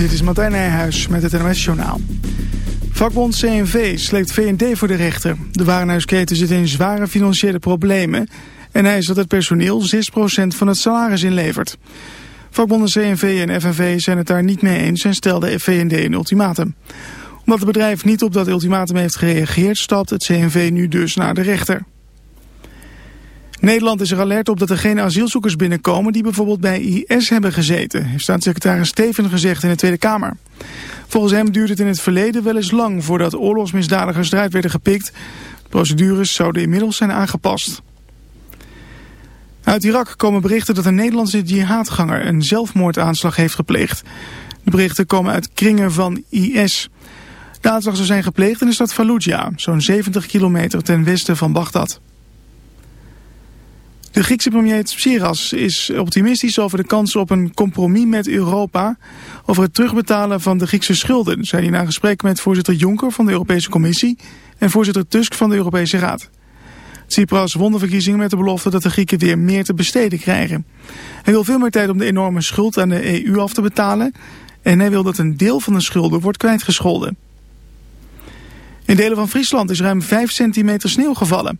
Dit is Martijn Nijhuis met het NOS Journaal. Vakbond CNV sleept VND voor de rechter. De warenhuisketen zit in zware financiële problemen... en is dat het personeel 6% van het salaris inlevert. Vakbonden CNV en FNV zijn het daar niet mee eens en stelden VND een ultimatum. Omdat het bedrijf niet op dat ultimatum heeft gereageerd... stapt het CNV nu dus naar de rechter. Nederland is er alert op dat er geen asielzoekers binnenkomen die bijvoorbeeld bij IS hebben gezeten, heeft staatssecretaris Steven gezegd in de Tweede Kamer. Volgens hem duurde het in het verleden wel eens lang voordat oorlogsmisdadigers eruit werden gepikt. Procedures zouden inmiddels zijn aangepast. Uit Irak komen berichten dat een Nederlandse jihadganger een zelfmoordaanslag heeft gepleegd. De berichten komen uit kringen van IS. De aanslag zou zijn gepleegd in de stad Fallujah, zo'n 70 kilometer ten westen van Bagdad. De Griekse premier Tsipras is optimistisch over de kans op een compromis met Europa over het terugbetalen van de Griekse schulden, zei hij na gesprek met voorzitter Juncker van de Europese Commissie en voorzitter Tusk van de Europese Raad. Tsipras won de verkiezingen met de belofte dat de Grieken weer meer te besteden krijgen. Hij wil veel meer tijd om de enorme schuld aan de EU af te betalen en hij wil dat een deel van de schulden wordt kwijtgescholden. In delen van Friesland is ruim 5 centimeter sneeuw gevallen.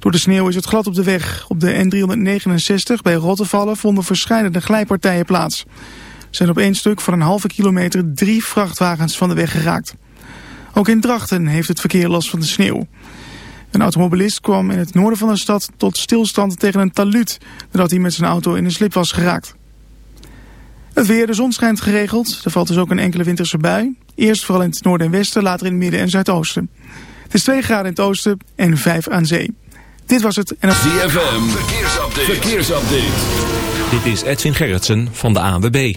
Door de sneeuw is het glad op de weg. Op de N369 bij Rottevallen vonden verschillende glijpartijen plaats. Zijn op één stuk van een halve kilometer drie vrachtwagens van de weg geraakt. Ook in Drachten heeft het verkeer last van de sneeuw. Een automobilist kwam in het noorden van de stad tot stilstand tegen een taluut... nadat hij met zijn auto in een slip was geraakt. Het weer, de zon schijnt geregeld. Er valt dus ook een enkele winterse bui. Eerst vooral in het noorden en westen, later in het midden en zuidoosten. Het is 2 graden in het oosten en 5 aan zee. Dit was het. En... ZFM, verkeersupdate. verkeersupdate. Dit is Edwin Gerritsen van de ANWB.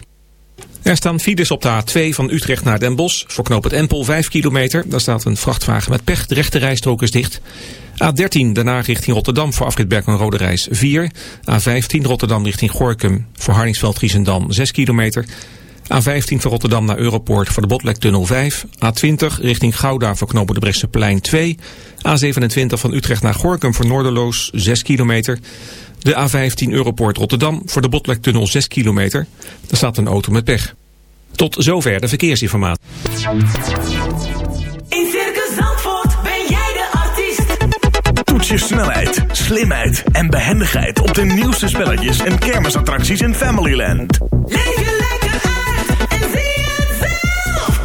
Er staan files op de A2 van Utrecht naar Den Bosch. Voor knoop het Empel 5 kilometer. Daar staat een vrachtwagen met pech. De rechte rijstrook is dicht. A13 daarna richting Rotterdam voor afrit en Rode Reis 4. A15 Rotterdam richting Gorkum voor Harningsveld Giesendam 6 kilometer. A15 van Rotterdam naar Europoort voor de Botlektunnel 5. A20 richting Gouda voor knopen de Bresseplein 2. A27 van Utrecht naar Gorkum voor Noorderloos 6 kilometer. De A15 Europoort Rotterdam voor de Botlektunnel 6 kilometer. Daar staat een auto met pech. Tot zover de verkeersinformatie. In Circus Zandvoort ben jij de artiest. Toets je snelheid, slimheid en behendigheid op de nieuwste spelletjes en kermisattracties in Familyland. Leef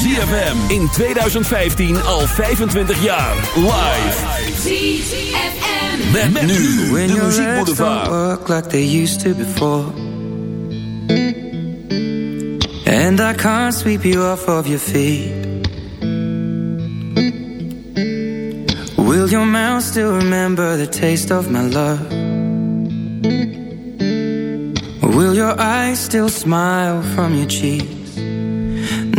ZFM in 2015 al 25 jaar. Live. ZFM. Met, met nu When de your legs don't muziekboulevard. work like they used to before And I can't sweep you off of your feet Will your mouth still remember the taste of my love? Will your eyes still smile from your cheeks?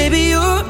baby, you're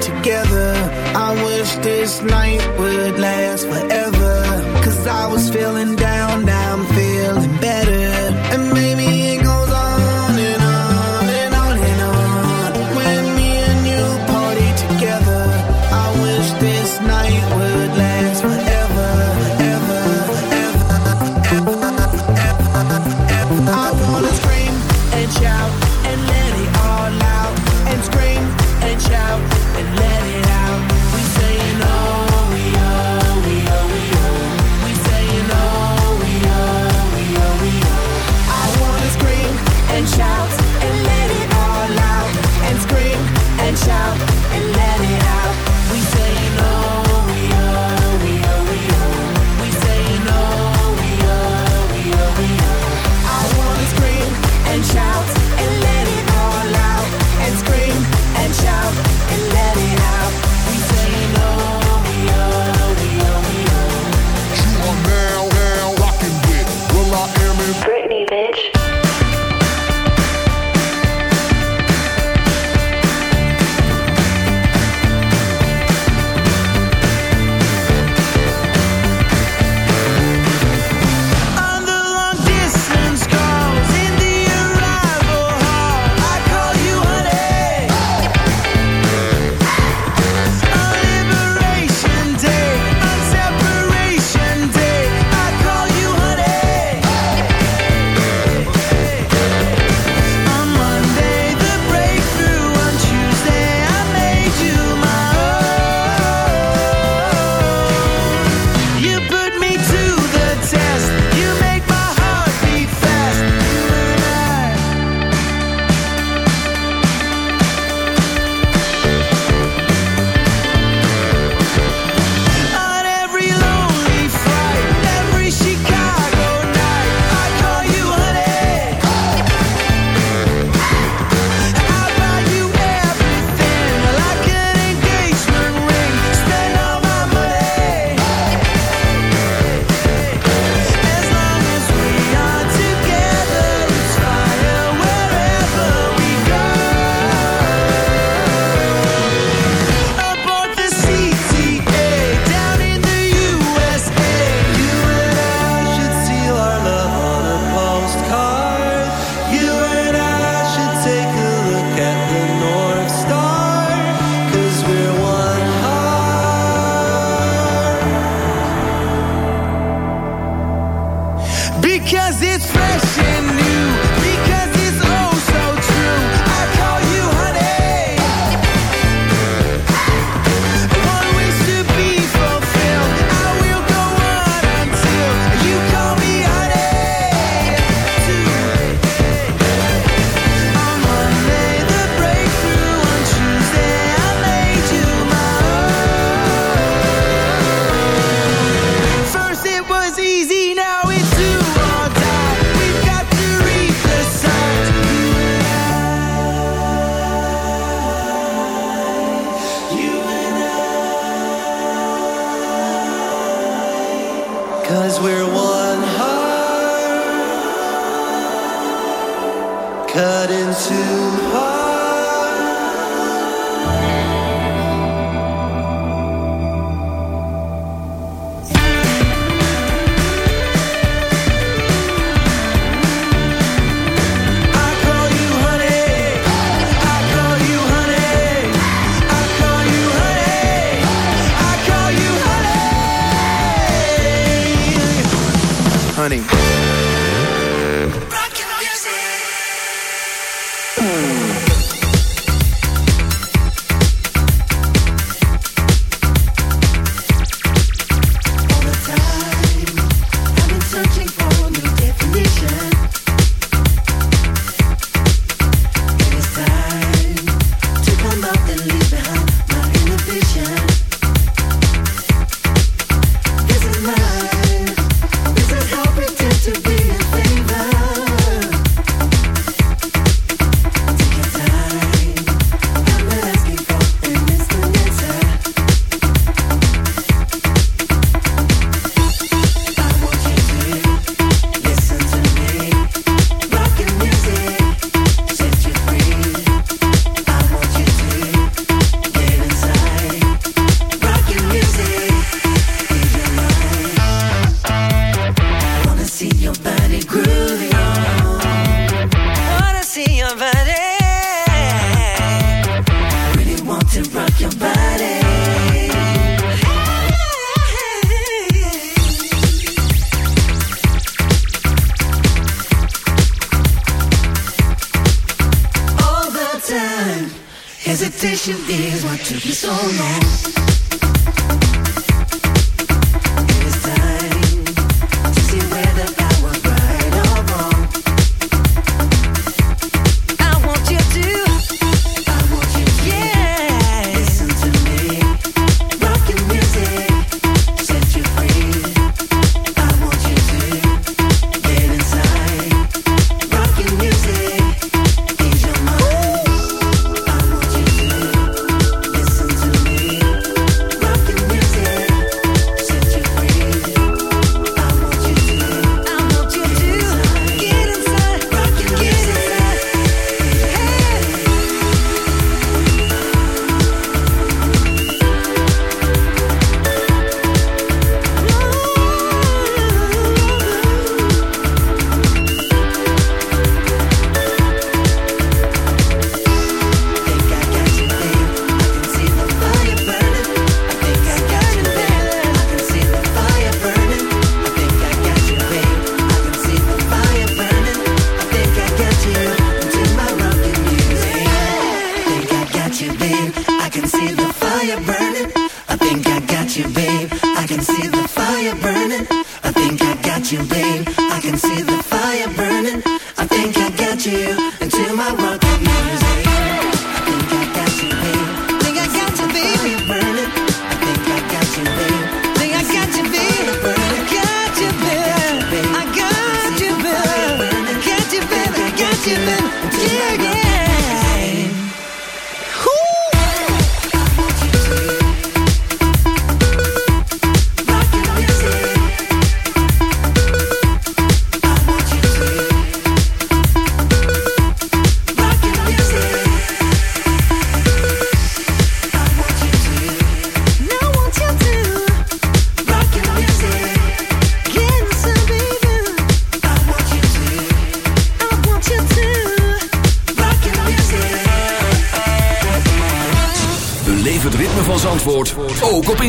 together, I wish this night would last forever. Cause I was feeling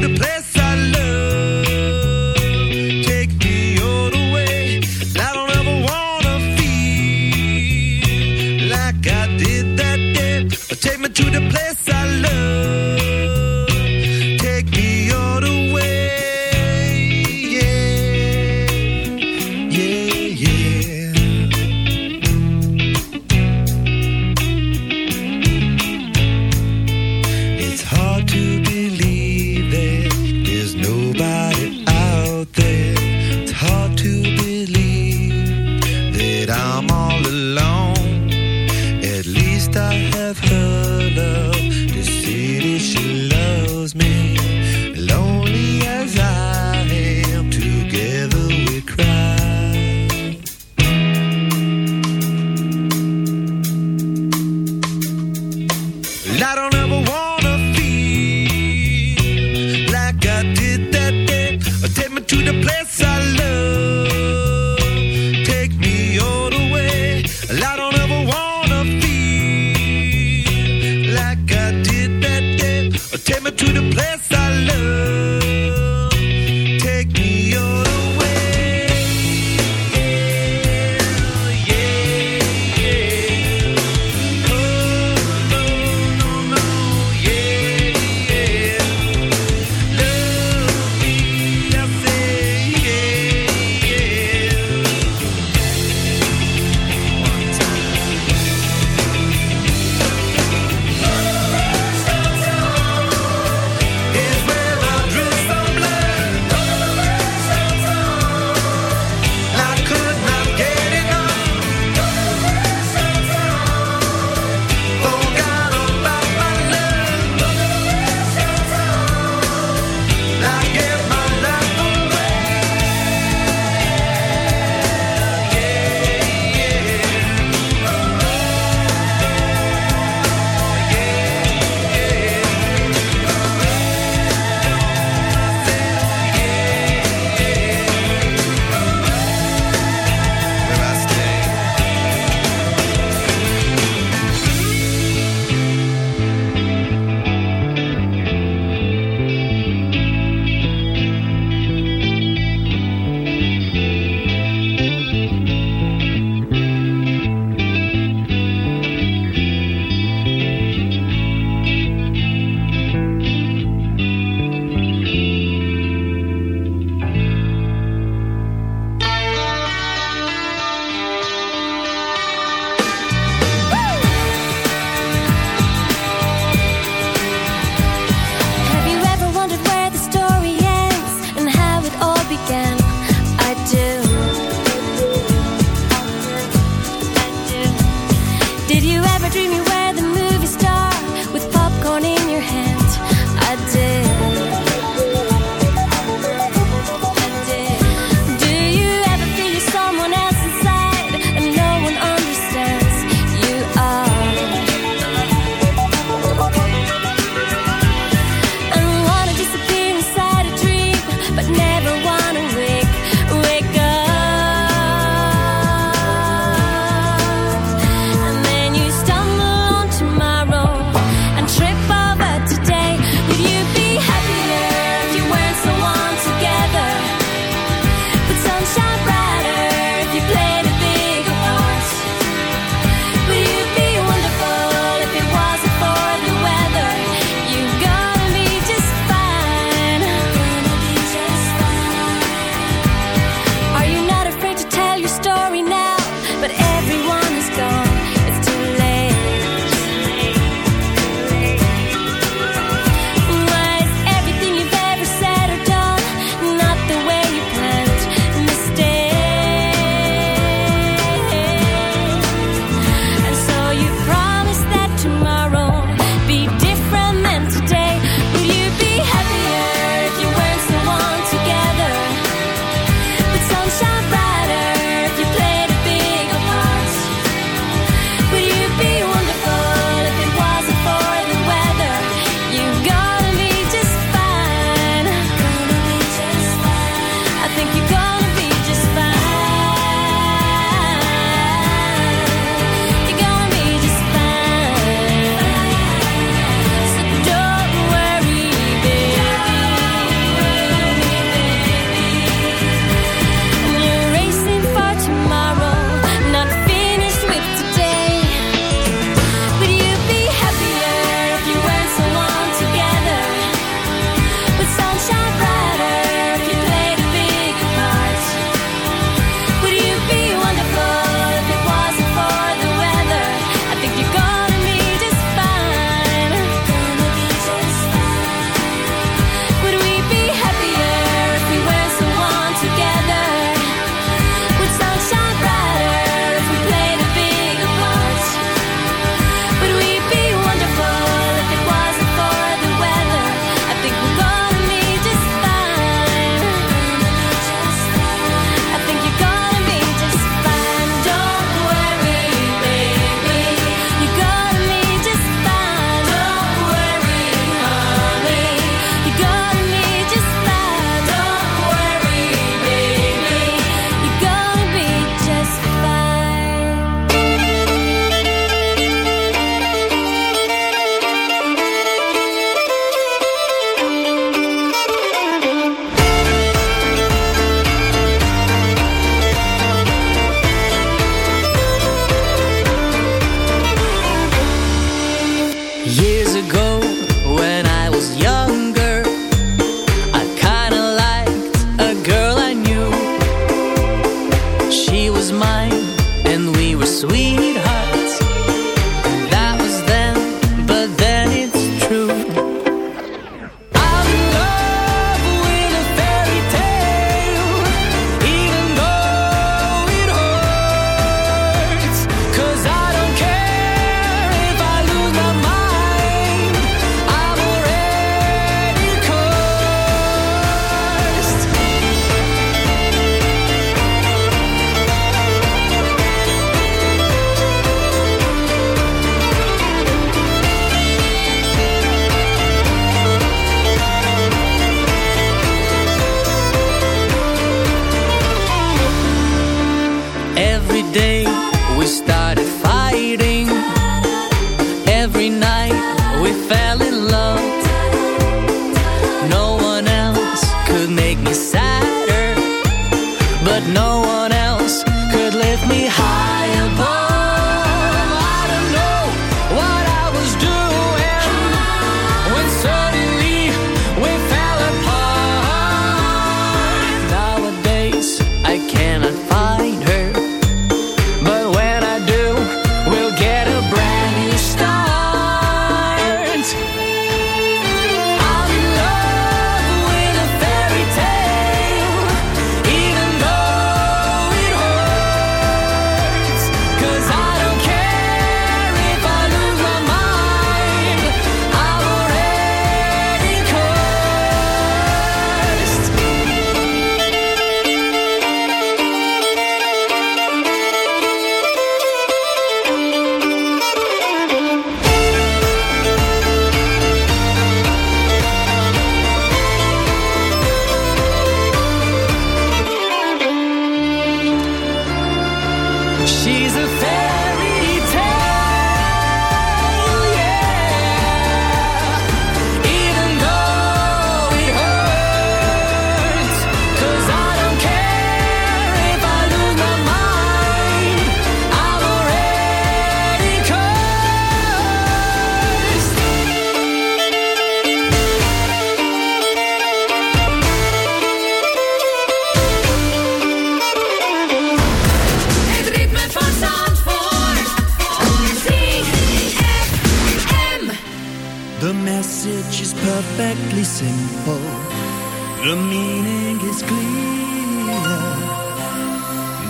to the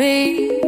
be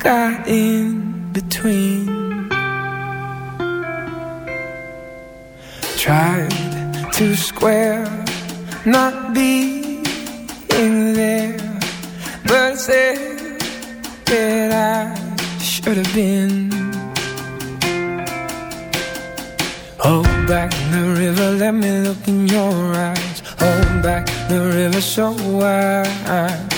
got in between. Tried to square, not being there, but it's that I should have been. Hold back the river, let me look in your eyes. Hold back the river so wide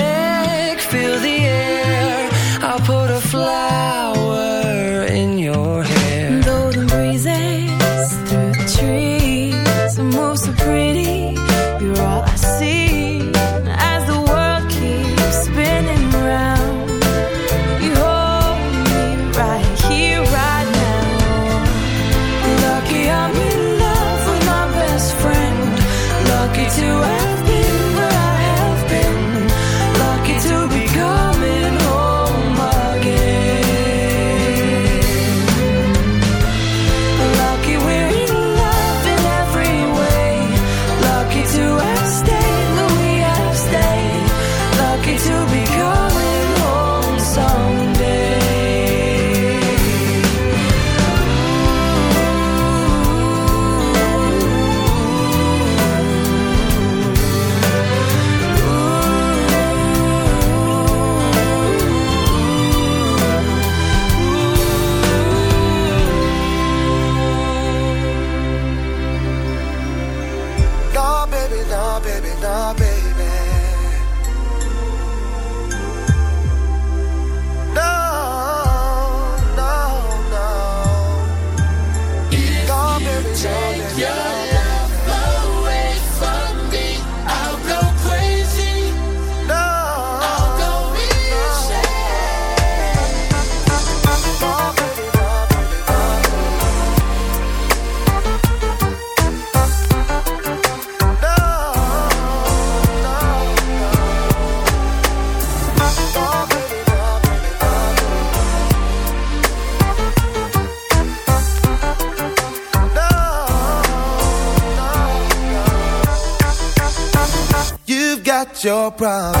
your problem.